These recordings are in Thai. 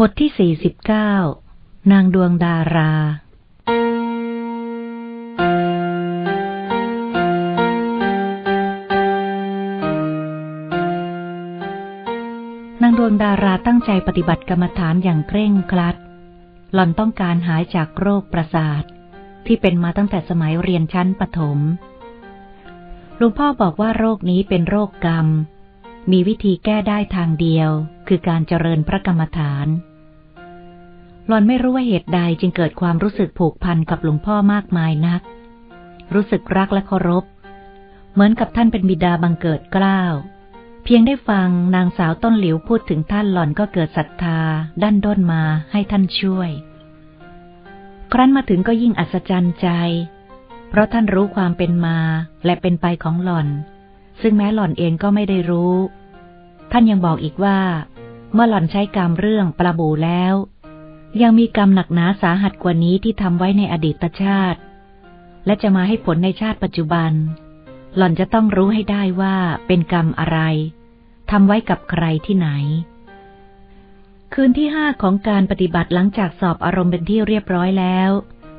บทที่สี่สิบเก้านางดวงดารา นางดวงดาราตั้งใจปฏิบัติกรรมฐานอย่างเคร่งครัด หล่อนต้องการหายจากโรคประสาท ที่เป็นมาตั้งแต่สมัยเรียนชั้นปถม หลวงพ่อบอกว่าโรคนี้เป็นโรคกรรม มีวิธีแก้ได้ทางเดียว คือการเจริญพระกรรมฐาน หลอนไม่รู้ว่าเหตุใดจึงเกิดความรู้สึกผูกพันกับหลวงพ่อมากมายนัก รู้สึกรักและเคารพ เหมือนกับท่านเป็นบิดาบังเกิดเกล้าเพียงได้ฟังนางสาวต้นหลิวพูดถึงท่านหลอนก็เกิดศรัทธา ด้านด้นมาให้ท่านช่วย ครั้นมาถึงก็ยิ่งอัศจรรย์ใจ เพราะท่านรู้ความเป็นมาและเป็นไปของหลอน ซึ่งแม้หล่อนเองก็ไม่ได้รู้ท่านยังบอกอีกว่า เมื่อหล่อนใช้กรรมเรื่องปลาบูแล้ว ยังมีกรรมหนักหนาสาหัสกว่านี้ที่ทำไว้ในอดีตชาติ และจะมาให้ผลในชาติปัจจุบัน หล่อนจะต้องรู้ให้ได้ว่าเป็นกรรมอะไรทำไว้กับใครที่ไหน คืนที่ห้าของการปฏิบัติหลังจากสอบอารมณ์เป็นที่เรียบร้อยแล้ว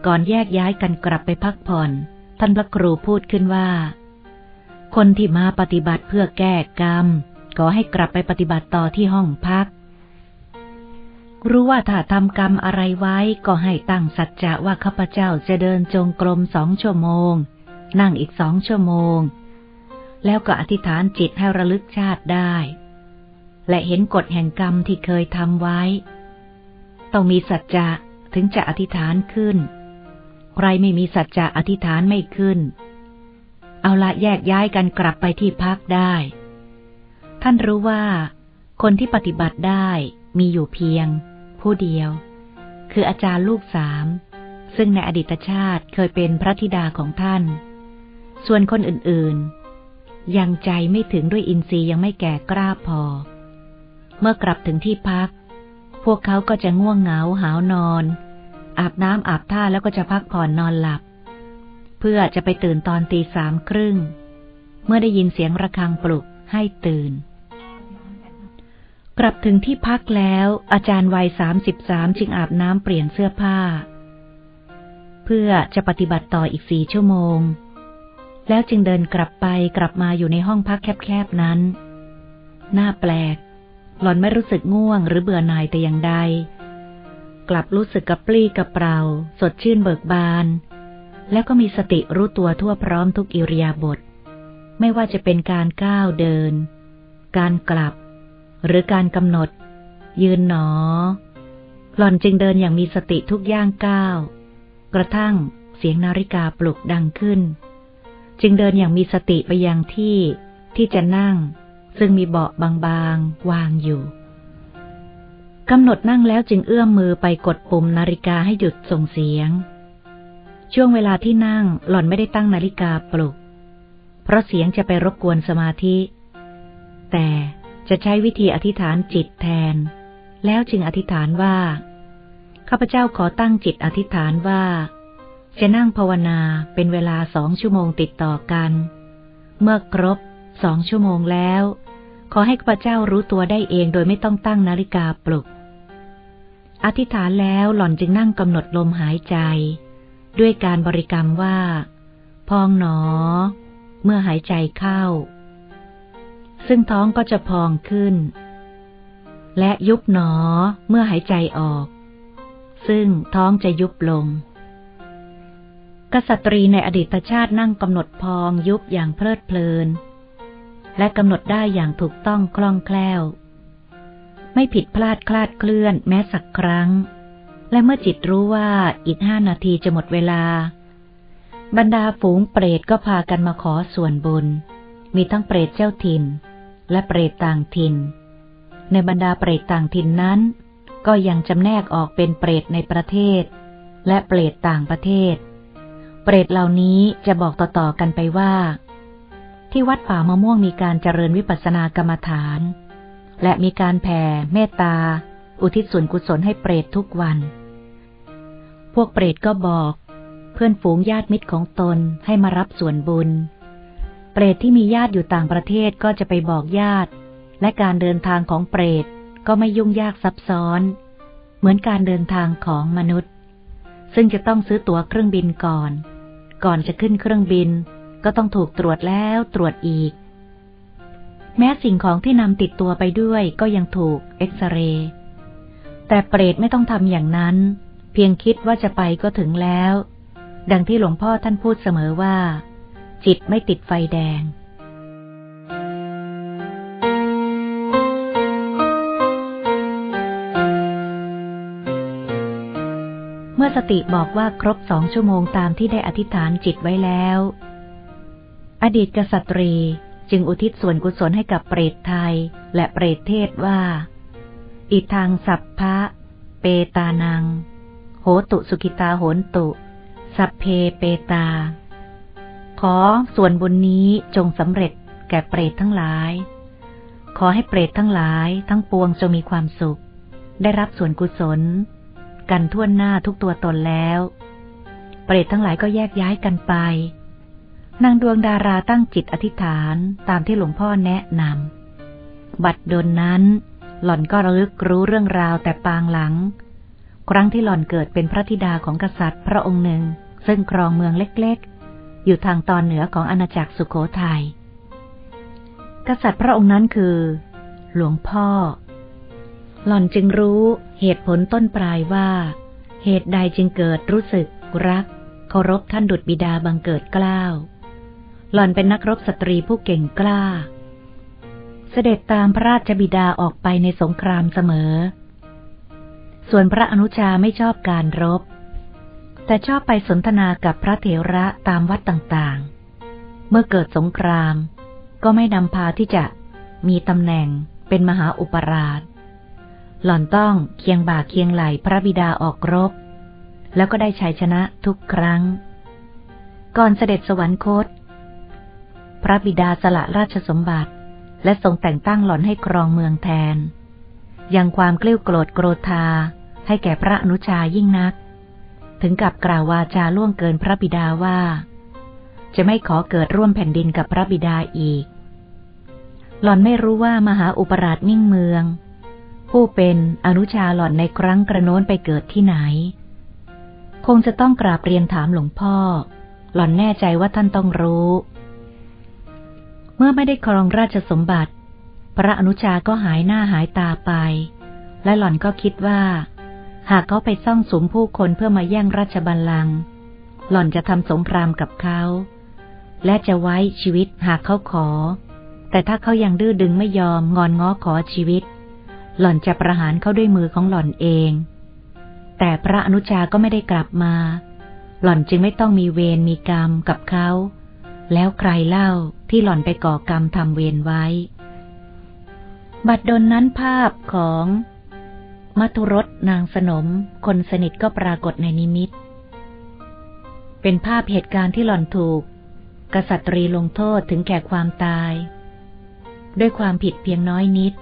ก่อนแยกย้ายกันกลับไปพักผ่อน ท่านพระครูพูดขึ้นว่า คนที่มาปฏิบัติเพื่อแก้กรรมขอให้กลับไปปฏิบัติต่อที่ห้องพัก รู้ว่าถ้าทำกรรมอะไรไว้ก็ให้ตั้งสัจจะว่าข้าพเจ้าจะเดินจงกรมสองชั่วโมง นั่งอีกสองชั่วโมง แล้วก็อธิษฐานจิตให้ระลึกชาติได้ และเห็นกฎแห่งกรรมที่เคยทำไว้ ต้องมีสัจจะถึงจะอธิษฐานขึ้น ใครไม่มีสัจจะอธิษฐานไม่ขึ้น เอาละแยกย้ายกันกลับไปที่พักได้ ท่านรู้ว่า คนที่ปฏิบัติได้ มีอยู่เพียง ผู้เดียว คืออาจารย์ลูกสาม ซึ่งในอดีตชาติเคยเป็นพระธิดาของท่าน ส่วนคนอื่นๆ ยังใจไม่ถึงด้วยอินทรีย์ยังไม่แก่กล้าพอ เมื่อกลับถึงที่พัก พวกเขาก็จะง่วงเหงาหาวนอน อาบน้ำอาบท่าแล้วก็จะพักผ่อนนอนหลับ เพื่อจะไปตื่นตอนตีสามครึ่ง เมื่อได้ยินเสียงระฆังปลุกให้ตื่น กลับถึงที่พักแล้ว อาจารย์วัยสามสิบสามจึงอาบน้ำเปลี่ยนเสื้อผ้า เพื่อจะปฏิบัติต่ออีกสี่ชั่วโมง แล้วจึงเดินกลับไปกลับมาอยู่ในห้องพักแคบๆนั้นหน้าแปลก หล่อนไม่รู้สึกง่วงหรือเบื่อหน่ายแต่อย่างใด กลับรู้สึกกระปรี้กระเปร่า สดชื่นเบิกบาน แล้วก็มีสติรู้ตัวทั่วพร้อมทุกอิริยาบถไม่ว่าจะเป็นการก้าวเดิน การกลับ หรือการกำหนด ยืนหนอ หล่อนจึงเดินอย่างมีสติทุกย่างก้าว กระทั่งเสียงนาฬิกาปลุกดังขึ้น จึงเดินอย่างมีสติไปยังที่ที่จะนั่ง ซึ่งมีเบาะบางๆ วางอยู่กำหนดนั่งแล้วจึงเอื้อมมือไปกดปุ่มนาฬิกาให้หยุดส่งเสียง ช่วงเวลาที่นั่งหล่อนไม่ได้ตั้งนาฬิกาปลุก เพราะเสียงจะไปรบกวนสมาธิ แต่ จะใช้วิธีอธิษฐานจิตแทน แล้วจึงอธิษฐานว่า ข้าพเจ้าขอตั้งจิตอธิษฐานว่า จะนั่งภาวนาเป็นเวลาสองชั่วโมงติดต่อกัน เมื่อครบสองชั่วโมงแล้ว ขอให้ข้าพเจ้ารู้ตัวได้เองโดยไม่ต้องตั้งนาฬิกาปลุก อธิษฐานแล้วหล่อนจึงนั่งกำหนดลมหายใจ ด้วยการบริกรรมว่า พองหนอ เมื่อหายใจเข้า ซึ่งท้องก็จะพองขึ้น และยุบหนอเมื่อหายใจออก ซึ่งท้องจะยุบลง กษัตรีในอดีตชาตินั่งกำหนดพองยุบอย่างเพลิดเพลิน และกำหนดได้อย่างถูกต้องคล่องแคล่ว ไม่ผิดพลาดคลาดเคลื่อนแม้สักครั้ง และเมื่อจิตรู้ว่าอีกห้านาทีจะหมดเวลา บรรดาฝูงเปรตก็พากันมาขอส่วนบุญมีทั้งเปรตเจ้าถิ่น และเปรตต่างถิ่น ในบรรดาเปรตต่างถิ่นนั้น ก็ยังจำแนกออกเป็นเปรตในประเทศ และเปรตต่างประเทศ เปรตเหล่านี้จะบอกต่อๆกันไปว่า ที่วัดป่ามะม่วงมีการเจริญวิปัสสนากรรมฐาน และมีการแผ่เมตตา อุทิศส่วนกุศลให้เปรตทุกวัน พวกเปรตก็บอก เพื่อนฝูงญาติมิตรของตนให้มารับส่วนบุญ เปรตที่มีญาติอยู่ต่างประเทศก็จะไปบอกญาติ และการเดินทางของเปรตก็ไม่ยุ่งยากซับซ้อน เหมือนการเดินทางของมนุษย์ ซึ่งจะต้องซื้อตั๋วเครื่องบินก่อน ก่อนจะขึ้นเครื่องบิน ก็ต้องถูกตรวจแล้วตรวจอีก แม้สิ่งของที่นำติดตัวไปด้วยก็ยังถูกเอ็กซเรย์แต่เปรตไม่ต้องทำอย่างนั้น เพียงคิดว่าจะไปก็ถึงแล้ว ดังที่หลวงพ่อท่านพูดเสมอว่า จิตไม่ติดไฟแดง เมื่อสติบอกว่าครบสองชั่วโมงตามที่ได้อธิษฐานจิตไว้แล้ว อดีตกษัตรีจึงอุทิศส่วนกุศลให้กับเปรตไทยและเปรตเทศว่า อิทางสัพพะ เปตานัง โหตุสุกิตาโหนตุ สัพเพเปตา ขอส่วนบุญนี้จงสำเร็จแก่เปรตทั้งหลาย ขอให้เปรตทั้งหลายทั้งปวงจงมีความสุข ได้รับส่วนกุศล กันทั่วหน้าทุกตัวตนแล้ว เปรตทั้งหลายก็แยกย้ายกันไป นางดวงดาราตั้งจิตอธิษฐานตามที่หลวงพ่อแนะนำ บัดดลนั้น หล่อนก็ระลึกรู้เรื่องราวแต่ปางหลัง ครั้งที่หล่อนเกิดเป็นพระธิดาของกษัตริย์พระองค์หนึ่ง ซึ่งครองเมืองเล็กๆ อยู่ทางตอนเหนือของอาณาจักรสุโขทยัย กษัตริย์พระองค์นั้นคือ หลวงพ่อ หล่อนจึงรู้เหตุผลต้นปลายว่า เหตุใดจึงเกิดรู้สึกรัก เคารพท่านดุจบิดาบังเกิดกล้าว หล่อนเป็นนักรบสตรีผู้เก่งกล้า เสด็จตามพระราชบิดาออกไปในสงครามเสมอ ส่วนพระอนุชาไม่ชอบการรบ แต่ชอบไปสนทนากับพระเถระตามวัดต่างๆ เมื่อเกิดสงคราม ก็ไม่นำพาที่จะมีตำแหน่งเป็นมหาอุปราช หล่อนต้องเคียงบ่าเคียงไหลพระบิดาออกรบ แล้วก็ได้ชัยชนะทุกครั้ง ก่อนเสด็จสวรรคต พระบิดาสละราชสมบัติ และทรงแต่งตั้งหล่อนให้ครองเมืองแทน ยังความกลิ้วโกรธโกรธาให้แก่พระอนุชายิ่งนัก ถึงกับกล่าววาจาล่วงเกินพระบิดาว่า จะไม่ขอเกิดร่วมแผ่นดินกับพระบิดาอีก หล่อนไม่รู้ว่ามหาอุปราชมิ่งเมือง ผู้เป็นอนุชาหล่อนในครั้งกระโน้นไปเกิดที่ไหน คงจะต้องกราบเรียนถามหลวงพ่อ หล่อนแน่ใจว่าท่านต้องรู้ เมื่อไม่ได้ครองราชสมบัติ พระอนุชาก็หายหน้าหายตาไป และหล่อนก็คิดว่า หากเขาไปซ่องสุมผู้คนเพื่อมาแย่งราชบัลลังก์หล่อนจะทำสงครามกับเขา และจะไว้ชีวิตหากเขาขอ แต่ถ้าเขายังดื้อดึงไม่ยอมงอนง้อขอชีวิต หล่อนจะประหารเขาด้วยมือของหล่อนเอง แต่พระอนุชาก็ไม่ได้กลับมา หล่อนจึงไม่ต้องมีเวรมีกรรมกับเขา แล้วใครเล่าที่หล่อนไปก่อกรรมทำเวรไว้ บัดดลนั้นภาพของ มัทุรสนางสนม คนสนิทก็ปรากฏในนิมิต เป็นภาพเหตุการณ์ที่หล่อนถูก กษัตรีลงโทษถึงแก่ความตาย ด้วยความผิดเพียงน้อยนิด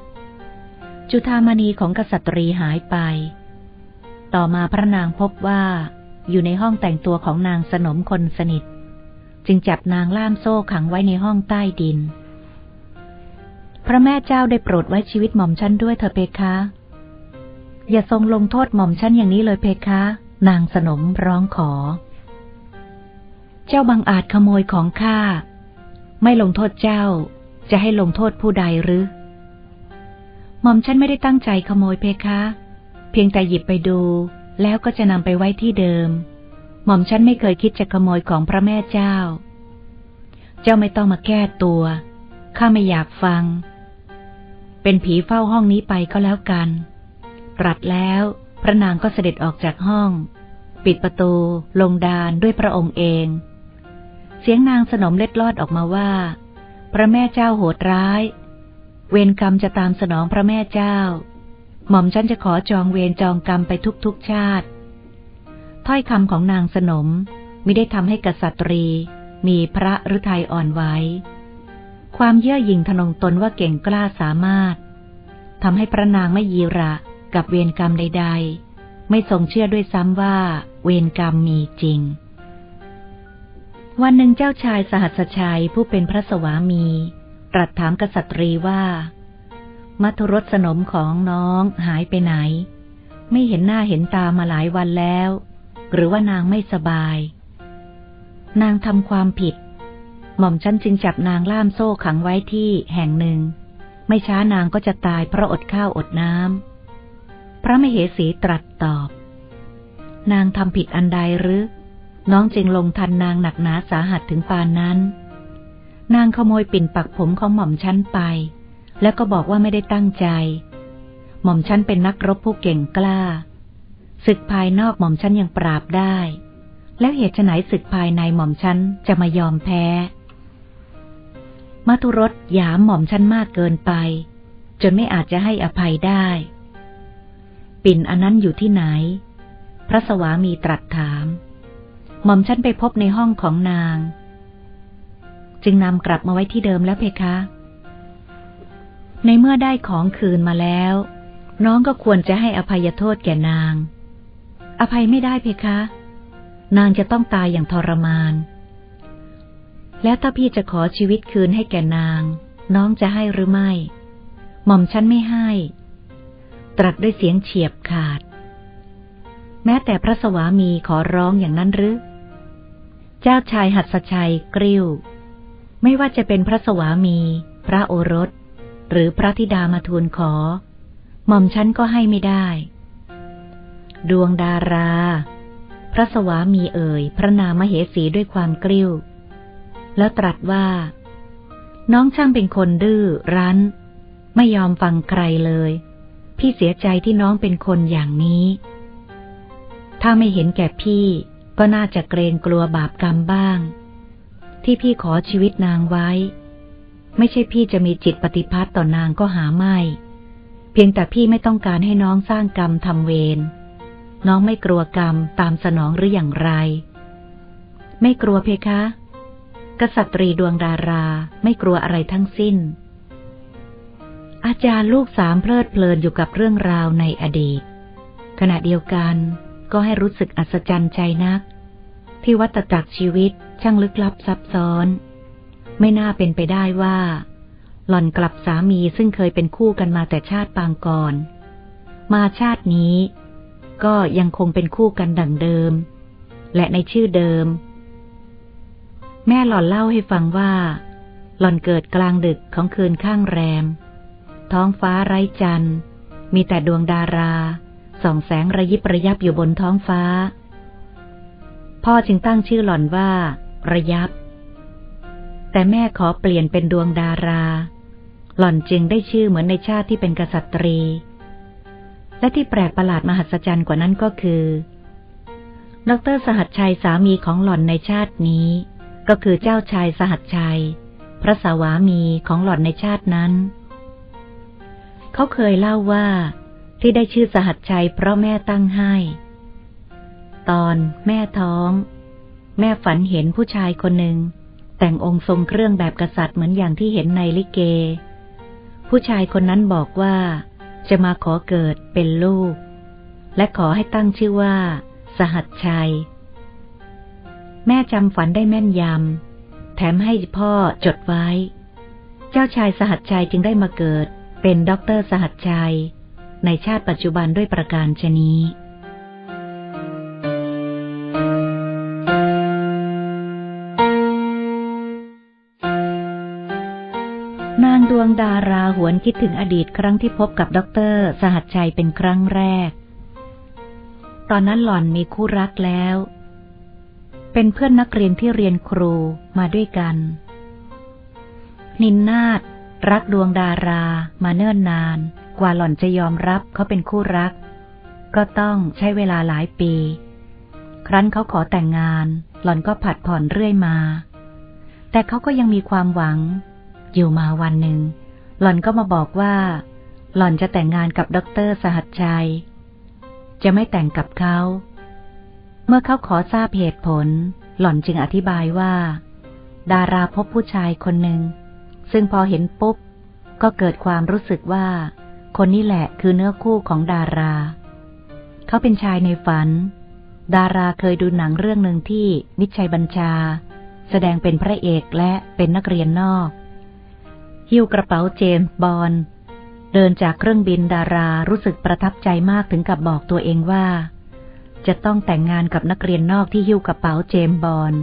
จุธามณีของกษัตรีหายไป ต่อมาพระนางพบว่า อยู่ในห้องแต่งตัวของนางสนมคนสนิท จึงจับนางล่ามโซ่ขังไว้ในห้องใต้ดิน พระแม่เจ้าได้โปรดไว้ชีวิตหม่อมฉันด้วยเถอะเพคะ อย่าทรงลงโทษหม่อมฉันอย่างนี้เลยเพคะ นางสนมร้องขอ เจ้าบังอาจขโมยของข้า ไม่ลงโทษเจ้า จะให้ลงโทษผู้ใดหรือ หม่อมฉันไม่ได้ตั้งใจขโมยเพคะ เพียงแต่หยิบไปดู แล้วก็จะนำไปไว้ที่เดิม หม่อมฉันไม่เคยคิดจะขโมยของพระแม่เจ้า เจ้าไม่ต้องมาแก้ตัว ข้าไม่อยากฟัง เป็นผีเฝ้าห้องนี้ไปก็แล้วกัน ตรัสแล้ว พระนางก็เสด็จออกจากห้อง ปิดประตู ลงดานด้วยพระองค์เอง เสียงนางสนมเล็ดลอดออกมาว่า พระแม่เจ้าโหดร้าย เวรกรรมจะตามสนองพระแม่เจ้า หม่อมฉันจะขอจองเวรจองกรรมไปทุกๆชาติ ถ้อยคำของนางสนมไม่ได้ทำให้กษัตรี มีพระฤทัยอ่อนไหวความเย่อหยิ่งทนงตนว่าเก่งกล้าสามารถทำให้พระนางไม่ยีระ กับเวรกรรมใด ๆ ไม่ทรงเชื่อด้วยซ้ำว่า เวรกรรมมีจริง วันหนึ่งเจ้าชายสหัสชัยผู้เป็นพระสวามี ตรัสถามกษัตรีว่า มัทรสนมของน้องหายไปไหน ไม่เห็นหน้าเห็นตามาหลายวันแล้ว หรือว่านางไม่สบาย นางทำความผิด หม่อมฉันจึงจับนางล่ามโซ่ขังไว้ที่แห่งหนึ่งไม่ช้านางก็จะตายเพราะอดข้าวอดน้ำ พระมเหสีตรัสตอบ นางทำผิดอันใดหรือ น้องจึงลงทันนางหนักหนาสาหัสถึงปานนั้น นางขโมยปิ่นปักผมของหม่อมฉันไป แล้วก็บอกว่าไม่ได้ตั้งใจ หม่อมฉันเป็นนักรบผู้เก่งกล้า ศึกภายนอกหม่อมฉันยังปราบได้ แล้วเหตุไฉนศึกภายในหม่อมฉันจะมายอมแพ้มัทุรสยามหม่อมฉันมากเกินไป จนไม่อาจจะให้อภัยได้ ปิ่นอันนั้นอยู่ที่ไหน พระสวามีตรัสถาม หม่อมฉันไปพบในห้องของนาง จึงนำกลับมาไว้ที่เดิมแล้วเพคะ ในเมื่อได้ของคืนมาแล้ว น้องก็ควรจะให้อภัยโทษแก่นาง อภัยไม่ได้เพคะ นางจะต้องตายอย่างทรมาน แล้วถ้าพี่จะขอชีวิตคืนให้แก่นาง น้องจะให้หรือไม่ หม่อมฉันไม่ให้ ตรัสด้วยเสียงเฉียบขาด แม้แต่พระสวามีขอร้องอย่างนั้นหรือ เจ้าชายหัสชัยกริ้ว ไม่ว่าจะเป็นพระสวามี พระโอรส หรือพระธิดามาทูลขอ หม่อมฉันก็ให้ไม่ได้ ดวงดารา พระสวามีเอ่ย พระนามเหสีด้วยความกริ้ว แล้วตรัสว่า น้องช่างเป็นคนดื้อรั้น ไม่ยอมฟังใครเลย พี่เสียใจที่น้องเป็นคนอย่างนี้ ถ้าไม่เห็นแก่พี่ก็น่าจะเกรงกลัวบาปกรรมบ้าง ที่พี่ขอชีวิตนางไว้ ไม่ใช่พี่จะมีจิตปฏิพัติต่อนางก็หาไม่ เพียงแต่พี่ไม่ต้องการให้น้องสร้างกรรมทำเวร น้องไม่กลัวกรรมตามสนองหรืออย่างไร ไม่กลัวเพคะ กษัตรีดวงดาราไม่กลัวอะไรทั้งสิ้น อาจารย์ลูกสามเพลิดเพลินอยู่กับเรื่องราวในอดีต ขณะเดียวกันก็ให้รู้สึกอัศจรรย์ใจนัก ที่วัตจักรชีวิตช่างลึกลับซับซ้อน ไม่น่าเป็นไปได้ว่า หล่อนกลับสามีซึ่งเคยเป็นคู่กันมาแต่ชาติปางก่อน มาชาตินี้ ก็ยังคงเป็นคู่กันดังเดิม และในชื่อเดิม แม่หล่อนเล่าให้ฟังว่า หล่อนเกิดกลางดึกของคืนข้างแรม ท้องฟ้าไร้จันทร์ มีแต่ดวงดาราส่องแสงระยิบระยับอยู่บนท้องฟ้า พ่อจึงตั้งชื่อหล่อนว่า ระยับ แต่แม่ขอเปลี่ยนเป็นดวงดารา หล่อนจึงได้ชื่อเหมือนในชาติที่เป็นกษัตรี และที่แปลกประหลาดมหัศจรรย์กว่านั้นก็คือดรสหัสชัยสามีของหล่อนในชาตินี้ ก็คือเจ้าชายสหัสชัย พระสาวามีของหล่อนในชาตินั้น เขาเคยเล่าว่าที่ได้ชื่อสหัสชัยเพราะแม่ตั้งให้ ตอนแม่ท้อง แม่ฝันเห็นผู้ชายคนหนึ่ง แต่งองค์ทรงเครื่องแบบกษัตริย์เหมือนอย่างที่เห็นในลิเก ผู้ชายคนนั้นบอกว่าจะมาขอเกิดเป็นลูก และขอให้ตั้งชื่อว่า สหัสชัย แม่จำฝันได้แม่นยำ แถมให้พ่อจดไว้ เจ้าชายสหัสชัยจึงได้มาเกิด เป็นด็อกเตอร์สหัสชัย ในชาติปัจจุบันด้วยประการชนี้นางดวงดาราหวนคิดถึงอดีตครั้งที่พบกับด็อกเตอร์สหัสชัยเป็นครั้งแรก ตอนนั้นหล่อนมีคู่รักแล้ว เป็นเพื่อนนักเรียนที่เรียนครูมาด้วยกัน นินนาฏ รักดวงดารามาเนิ่นนาน กว่าหล่อนจะยอมรับเขาเป็นคู่รัก ก็ต้องใช้เวลาหลายปี ครั้นเขาขอแต่งงาน หล่อนก็ผัดผ่อนเรื่อยมา แต่เขาก็ยังมีความหวัง อยู่มาวันหนึ่ง หล่อนก็มาบอกว่า หล่อนจะแต่งงานกับด็อกเตอร์สหัสชัย จะไม่แต่งกับเขา เมื่อเขาขอทราบเหตุผล หล่อนจึงอธิบายว่า ดาราพบผู้ชายคนหนึ่ง ซึ่งพอเห็นปุ๊บ ก็เกิดความรู้สึกว่า คนนี้แหละคือเนื้อคู่ของดารา เขาเป็นชายในฝัน ดาราเคยดูหนังเรื่องหนึ่งที่มิชัยบัญชา แสดงเป็นพระเอกและเป็นนักเรียนนอก หิ้วกระเป๋าเจมส์บอลเดินจากเครื่องบินดารารู้สึกประทับใจมากถึงกับบอกตัวเองว่า จะต้องแต่งงานกับนักเรียนนอกที่หิ้วกระเป๋าเจมบอล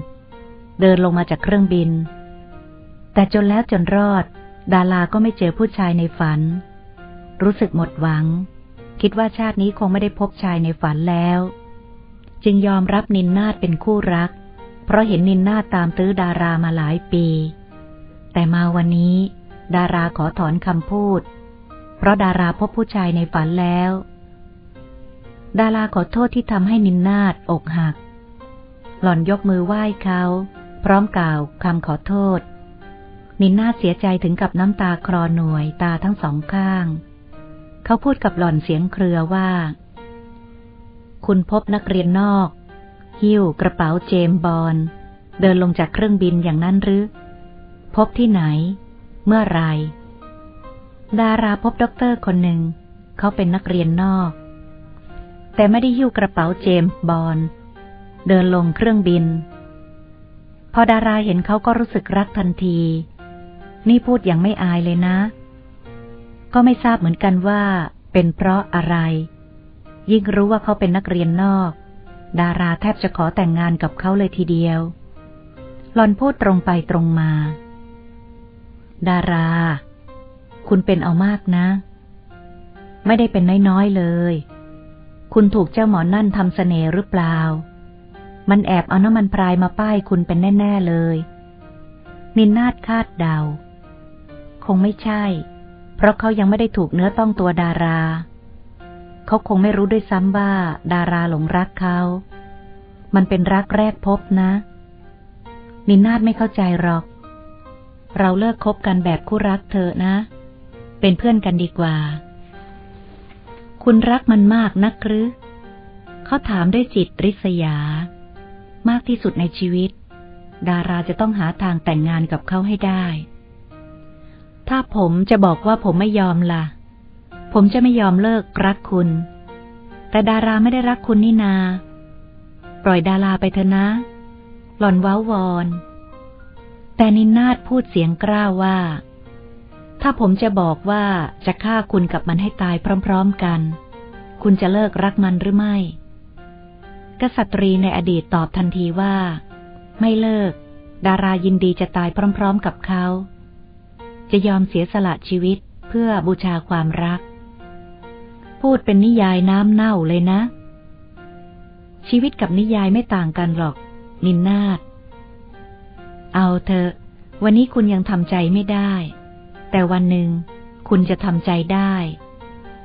เดินลงมาจากเครื่องบิน แต่จนแล้วจนรอด ดาราก็ไม่เจอผู้ชายในฝัน รู้สึกหมดหวัง คิดว่าชาตินี้คงไม่ได้พบชายในฝันแล้ว จึงยอมรับนินนาฏเป็นคู่รัก เพราะเห็นนินนาฏตามตื้อดารามาหลายปี แต่มาวันนี้ ดาราขอถอนคำพูด เพราะดาราพบผู้ชายในฝันแล้ว ดาราขอโทษที่ทำให้นินนาฏอกหัก หล่อนยกมือไหว้เขา พร้อมกล่าวคำขอโทษ นินนาเสียใจถึงกับน้ำตาคลอหน่วยตาทั้งสองข้าง เขาพูดกับหล่อนเสียงเครือว่า คุณพบนักเรียนนอก หิ้วกระเป๋าเจมบอลเดินลงจากเครื่องบินอย่างนั้นหรือ พบที่ไหน เมื่อไร ดาราพบด็อกเตอร์คนหนึ่ง เขาเป็นนักเรียนนอก แต่ไม่ได้หิ้วกระเป๋าเจมบอลเดินลงเครื่องบิน พอดาราเห็นเขาก็รู้สึกรักทันที นี่พูดอย่างไม่อายเลยนะ ก็ไม่ทราบเหมือนกันว่า เป็นเพราะอะไร ยิ่งรู้ว่าเขาเป็นนักเรียนนอก ดาราแทบจะขอแต่งงานกับเขาเลยทีเดียว หลอนพูดตรงไปตรงมา ดารา คุณเป็นเอามากนะ ไม่ได้เป็นน้อยๆเลย คุณถูกเจ้าหมอนั่นทำเสน่ห์หรือเปล่า มันแอบเอาน้ำมันพรายมาป้ายคุณเป็นแน่ ๆเลยนินนาดคาดเดา คงไม่ใช่ เพราะเขายังไม่ได้ถูกเนื้อต้องตัวดารา เขาคงไม่รู้ด้วยซ้ำว่า ดาราหลงรักเขา มันเป็นรักแรกพบนะ นินนาดไม่เข้าใจหรอก เราเลิกคบกันแบบคู่รักเธอนะ เป็นเพื่อนกันดีกว่า คุณรักมันมากนักหรือเขาถามด้วยจิตริษยา มากที่สุดในชีวิต ดาราจะต้องหาทางแต่งงานกับเขาให้ได้ ถ้าผมจะบอกว่าผมไม่ยอมละ่ะ ผมจะไม่ยอมเลิกรักคุณ แต่ดาราไม่ได้รักคุณนี่นา ปล่อยดาราไปเถอะนะ หล่อนว้าวอน แต่นินนาดพูดเสียงกล้าว่า ถ้าผมจะบอกว่าจะฆ่าคุณกับมันให้ตายพร้อม ๆกัน คุณจะเลิกรักมันหรือไม่ กษัตรีในอดีตตอบทันทีว่า ไม่เลิก ดารายินดีจะตายพร้อม ๆ กับเขา จะยอมเสียสละชีวิตเพื่อบูชาความรัก พูดเป็นนิยายน้ำเน่าเลยนะ ชีวิตกับนิยายไม่ต่างกันหรอก นินนาดเอาเถอะ วันนี้คุณยังทำใจไม่ได้ แต่วันหนึ่งคุณจะทำใจได้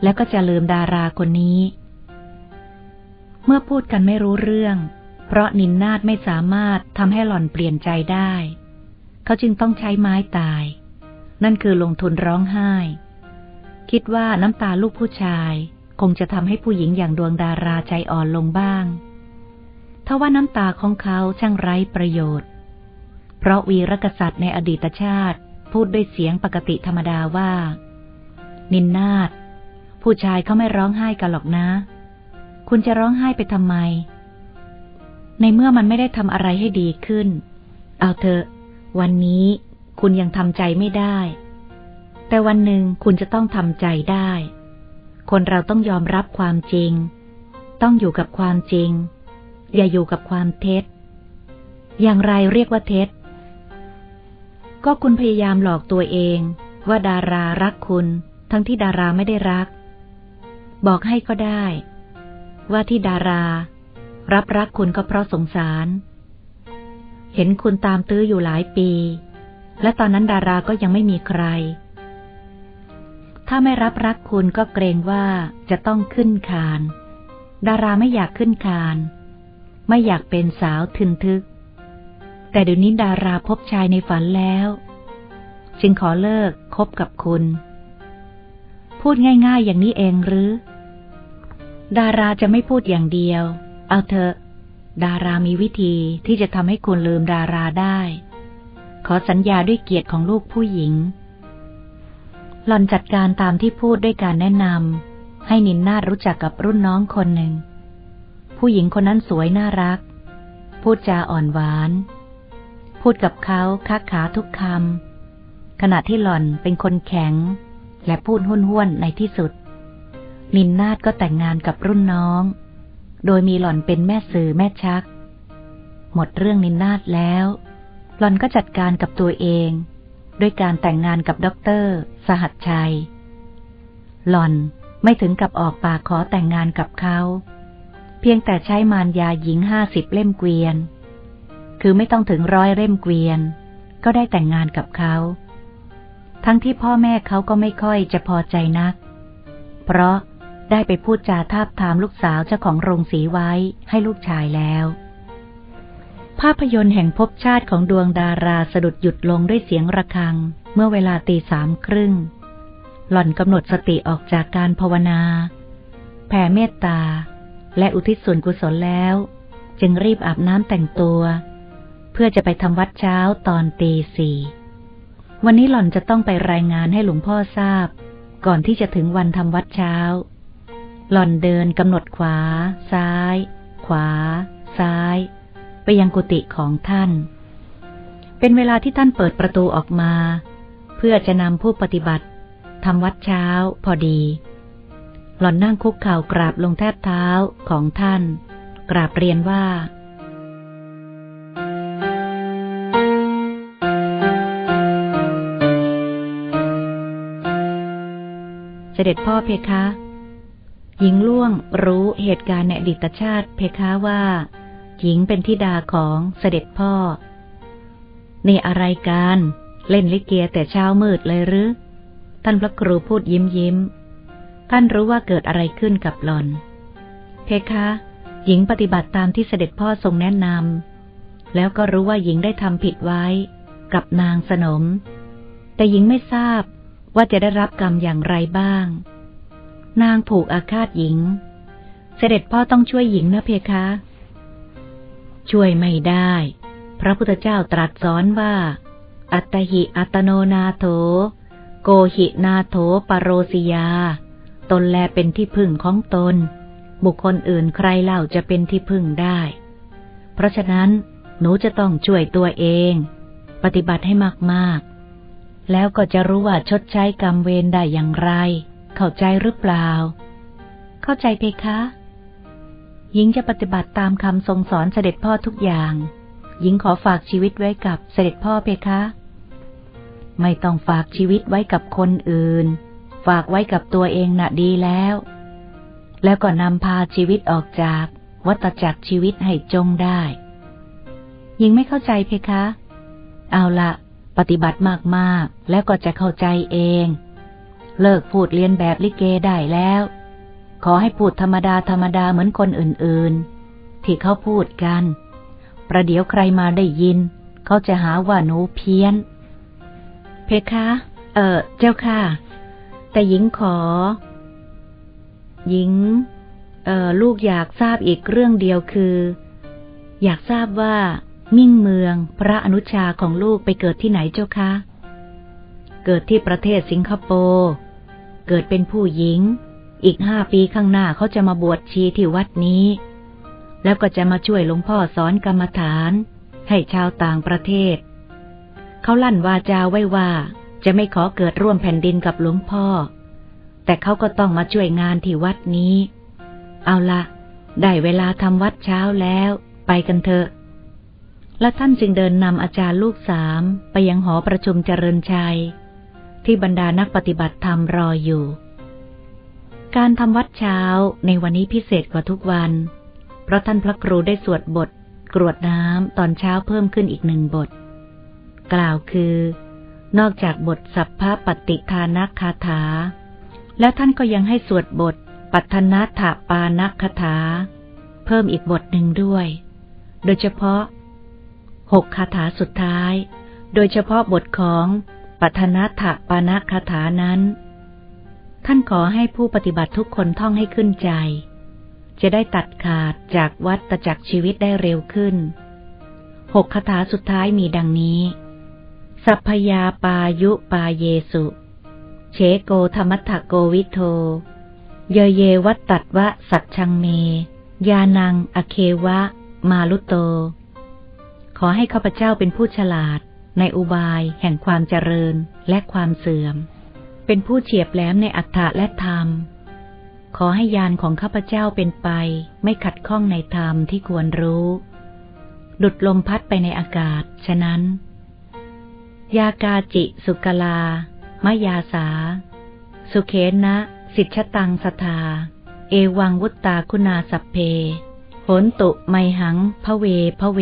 แล้วก็จะลืมดาราคนนี้ เมื่อพูดกันไม่รู้เรื่อง เพราะนินนาดไม่สามารถทำให้หล่อนเปลี่ยนใจได้ เขาจึงต้องใช้ไม้ตาย นั่นคือลงทุนร้องไห้ คิดว่าน้ำตาลูกผู้ชาย คงจะทำให้ผู้หญิงอย่างดวงดาราใจอ่อนลงบ้างทว่าน้ำตาของเขาช่างไร้ประโยชน์ เพราะวีรกษัตริย์ในอดีตชาติพูดด้วยเสียงปกติธรรมดาว่า นินนาดผู้ชายเขาไม่ร้องไห้กันหรอกนะ คุณจะร้องไห้ไปทำไม ในเมื่อมันไม่ได้ทำอะไรให้ดีขึ้น เอาเถอะ วันนี้ คุณยังทำใจไม่ได้ แต่วันหนึ่งคุณจะต้องทำใจได้ คนเราต้องยอมรับความจริง ต้องอยู่กับความจริง อย่าอยู่กับความเท็จ อย่างไรเรียกว่าเท็จ ก็คุณพยายามหลอกตัวเอง ว่าดารารักคุณ ทั้งที่ดาราไม่ได้รัก บอกให้ก็ได้ ว่าที่ดารา รับรักคุณก็เพราะสงสาร เห็นคุณตามตื้ออยู่หลายปี และตอนนั้นดาราก็ยังไม่มีใคร ถ้าไม่รับรักคุณก็เกรงว่าจะต้องขึ้นคาน ดาราไม่อยากขึ้นคาน ไม่อยากเป็นสาวทึนทึก แต่เดี๋ยวนี้ดาราพบชายในฝันแล้วจึงขอเลิกคบกับคุณ พูดง่าย ๆ อย่างนี้เองหรือ ดาราจะไม่พูดอย่างเดียว เอาเถอะ ดารามีวิธีที่จะทำให้คุณลืมดาราได้ ขอสัญญาด้วยเกียรติของลูกผู้หญิง หล่อนจัดการตามที่พูดด้วยการแนะนำให้นินนาดรู้จักกับรุ่นน้องคนหนึ่ง ผู้หญิงคนนั้นสวยน่ารัก พูดจาอ่อนหวาน พูดกับเขาคักขาทุกคำขณะที่หล่อนเป็นคนแข็ง และพูดห้นห้วนในที่สุด นินนาดก็แต่งงานกับรุ่นน้อง โดยมีหล่อนเป็นแม่สื่อแม่ชัก หมดเรื่องนินนาดแล้ว หลอนก็จัดการกับตัวเอง ด้วยการแต่งงานกับด็อกเตอร์ สหัสชัย หลอนไม่ถึงกับออกปากขอแต่งงานกับเขา เพียงแต่ใช้มารยาหญิงห้าสิบเล่มเกวียน คือไม่ต้องถึงร้อยเล่มเกวียน ก็ได้แต่งงานกับเขา ทั้งที่พ่อแม่เขาก็ไม่ค่อยจะพอใจนัก เพราะได้ไปพูดจาทาบทามลูกสาวเจ้าของโรงสีไว้ให้ลูกชายแล้ว ภาพยนตร์แห่งภพชาติของดวงดาราสะดุดหยุดลงด้วยเสียงระฆัง เมื่อเวลาตีสามครึ่ง หล่อนกำหนดสติออกจากการภาวนา แผ่เมตตา และอุทิศส่วนกุศลแล้ว จึงรีบอาบน้ำแต่งตัว เพื่อจะไปทำวัดเช้าตอนตีสี่วันนี้หล่อนจะต้องไปรายงานให้หลวงพ่อทราบ ก่อนที่จะถึงวันทำวัดเช้า หล่อนเดินกำหนดขวา ซ้าย ขวา ซ้าย ไปยังกุฏิของท่าน เป็นเวลาที่ท่านเปิดประตูออกมา เพื่อจะนำผู้ปฏิบัติทำวัดเช้าพอดี หล่อนนั่งคุกเข่ากราบลงแทบเท้าของท่าน กราบเรียนว่า เสด็จพ่อเพคะ หญิงล่วงรู้เหตุการณ์ในอดีตชาติเพคะว่า หญิงเป็นทิดาของเสด็จพ่อ นี่อะไรกัน เล่นลิเกแต่เช้ามืดเลยหรือ ท่านพระครูพูดยิ้มยิ้ม ท่านรู้ว่าเกิดอะไรขึ้นกับหลอน เพคะ หญิงปฏิบัติตามที่เสด็จพ่อทรงแนะนำ แล้วก็รู้ว่าหญิงได้ทำผิดไว้ กับนางสนม แต่หญิงไม่ทราบว่าจะได้รับกรรมอย่างไรบ้าง นางผูกอาฆาตหญิง เสด็จพ่อต้องช่วยหญิงนะเพคะ ช่วยไม่ได้ พระพุทธเจ้าตรัสสอนว่า อัตหิอัตโนนาโถ โกหินาโถปโรสิยา ตนแลเป็นที่พึ่งของตน บุคคลอื่นใครเล่าจะเป็นที่พึ่งได้ เพราะฉะนั้นหนูจะต้องช่วยตัวเอง ปฏิบัติให้มากๆ แล้วก็จะรู้ว่าชดใช้กรรมเวรได้อย่างไร เข้าใจหรือเปล่า เข้าใจเพคะ หญิงจะปฏิบัติตามคำทรงสอนเสด็จพ่อทุกอย่าง หญิงขอฝากชีวิตไว้กับเสด็จพ่อเพคะ ไม่ต้องฝากชีวิตไว้กับคนอื่น ฝากไว้กับตัวเองน่ะดีแล้ว แล้วก็นำพาชีวิตออกจาก วัตจักรชีวิตให้จงได้ยิงไม่เข้าใจเพคะ เอาละปฏิบัติมากๆ แล้วก็จะเข้าใจเอง เลิกพูดเรียนแบบลิเกได้แล้ว ขอให้พูดธรรมดาธรรมดาเหมือนคนอื่นๆ ที่เขาพูดกัน ประเดี๋ยวใครมาได้ยิน เขาจะหาว่าหนูเพี้ยน เพคะ เออเจ้าค่ะ แต่หญิงขอ หญิง เออลูกอยากทราบอีกเรื่องเดียวคือ อยากทราบว่ามิ่งเมืองพระอนุชาของลูกไปเกิดที่ไหนเจ้าคะ เกิดที่ประเทศสิงคโปร์ เกิดเป็นผู้หญิง อีกห้าปีข้างหน้าเขาจะมาบวชชีที่วัดนี้ แล้วก็จะมาช่วยหลวงพ่อสอนกรรมฐาน ให้ชาวต่างประเทศ เขาลั่นวาจาไว้ว่า จะไม่ขอเกิดร่วมแผ่นดินกับหลวงพ่อ แต่เขาก็ต้องมาช่วยงานที่วัดนี้ เอาละได้เวลาทำวัดเช้าแล้ว ไปกันเถอะ และท่านจึงเดินนำอาจารย์ลูกสามไปยังหอประชุมเจริญชัย ที่บรรดานักปฏิบัติธรรมรออยู่ การทำวัดเช้าในวันนี้พิเศษกว่าทุกวัน เพราะท่านพระครูได้สวดบท กรวดน้ำตอนเช้าเพิ่มขึ้นอีกหนึ่งบท กล่าวคือ นอกจากบทสัพพะปฏิทานักคาถา แล้วท่านก็ยังให้สวดบท ปัทนาถาปานักคาถา เพิ่มอีกบทหนึ่งด้วย โดยเฉพาะหกคาถาสุดท้าย โดยเฉพาะบทของปัทนาถาปานักคาถานั้น ท่านขอให้ผู้ปฏิบัติทุกคนท่องให้ขึ้นใจ จะได้ตัดขาดจากวัฏจักรชีวิตได้เร็วขึ้น หกคาถาสุดท้ายมีดังนี้ สัพพยาปายุปาเยสุ เชโกธรรมทโกวิโท เยเยวัตตัดวะสัจชังเม ยานัง อเควะ มาลุโต ขอให้ข้าพเจ้าเป็นผู้ฉลาดในอุบายแห่งความเจริญและความเสื่อม เป็นผู้เฉียบแหลมในอัฏฐะและธรรม ขอให้ยานของข้าพเจ้าเป็นไป ไม่ขัดข้องในธรรมที่ควรรู้ดุดลมพัดไปในอากาศ ฉะนั้น ยากาจิสุกลา มยาสา สุเขนะ สิทชตังสทา เอวังวุตตาคุณาสัพเพผลตุไมหัง พระเวพระเว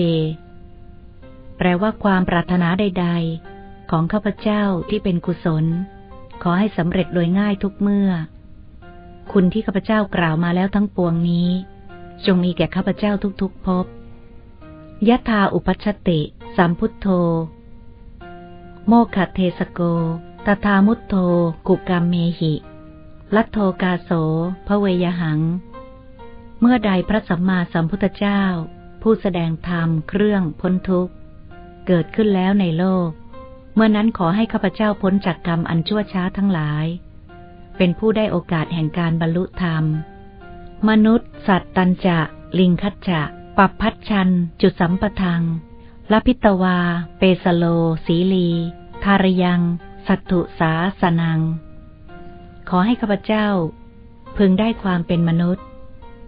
แปลว่าความปรารถนาใด ๆ ของข้าพเจ้าที่เป็นกุศล อให้สำเร็จโดยง่ายทุกเมื่อ คุณที่ข้าพเจ้ากล่าวมาแล้วทั้งปวงนี้ จงมีแก่ข้าพเจ้าทุกๆพบยะธาอุปชติสัมพุทโธ โมคเทสโก ตถามุตโธ กุกรรมเมหิ ลัทโทกาโสพระเวยหัง เมื่อใดพระสัมมาสัมพุทธเจ้า ผู้แสดงธรรมเครื่องพ้นทุกข์ เกิดขึ้นแล้วในโลก เมื่อนั้นขอให้ข้าพเจ้าพ้นจากกรรมอันชั่วช้าทั้งหลาย เป็นผู้ได้โอกาสแห่งการบรรลุธรรม มนุษย์ สัตว์ตันจะ ลิงคัจจะปับพัดชัน จุดสัมปทังลพิตวา เปสโล สีลี ทารยัง สัตถุสาสนัง ขอให้ข้าพเจ้า พึงได้ความเป็นมนุษย์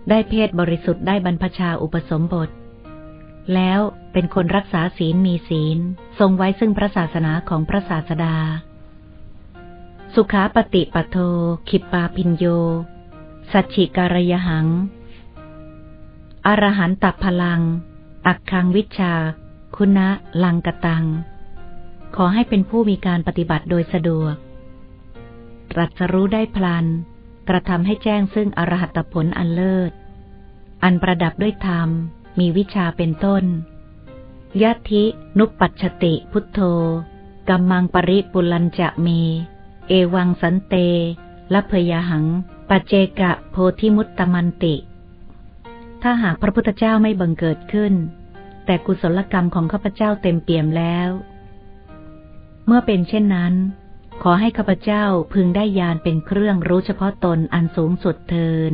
ได้เพศบริสุทธิ์ได้บรรพชาอุปสมบท แล้ว เป็นคนรักษาศีลมีศีล ทรงไว้ซึ่งพระศาสนาของพระศาสดา สุขาปฏิปโท ขิปปาพินโย สัจฉิการยหัง อรหันตัพลัง อักคังวิชา คุณะลังกตัง ขอให้เป็นผู้มีการปฏิบัติโดยสะดวก ตรัสรู้ได้พลัน กระทำให้แจ้งซึ่งอรหัตผลอันเลิศ อันประดับด้วยธรรม มีวิชาเป็นต้น ยัตินุปปัชติพุทโธกัมมังปริปุลันจะเมเอวังสันเตละเพยหัง ปัจเจกะโพธิมุตตมันติ ถ้าหากพระพุทธเจ้าไม่บังเกิดขึ้น แต่กุศลกรรมของข้าพเจ้าเต็มเปี่ยมแล้ว เมื่อเป็นเช่นนั้น ขอให้ข้าพเจ้าพึงได้ยานเป็นเครื่องรู้เฉพาะตนอันสูงสุดเทิน